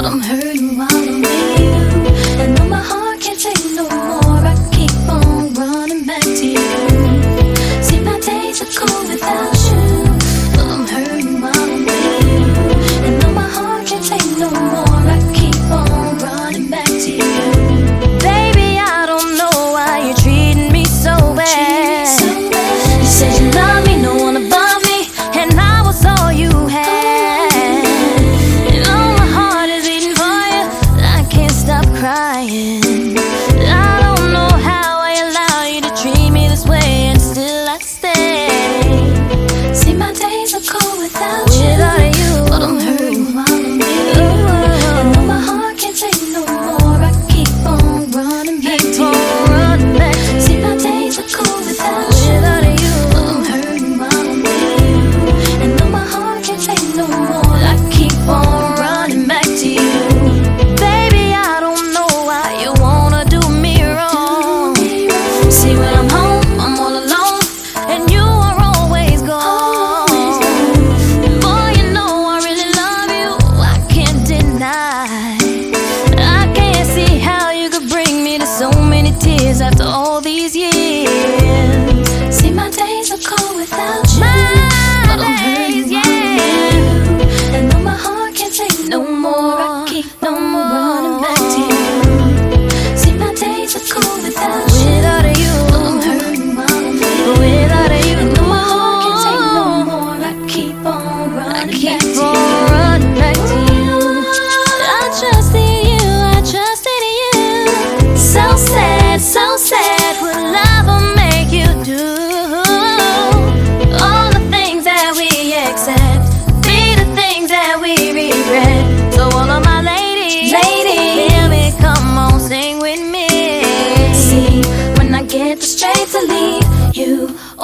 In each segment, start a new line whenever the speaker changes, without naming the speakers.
I'm heavy. So many tears after all these years. See, my days are cold without you. My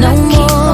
no more.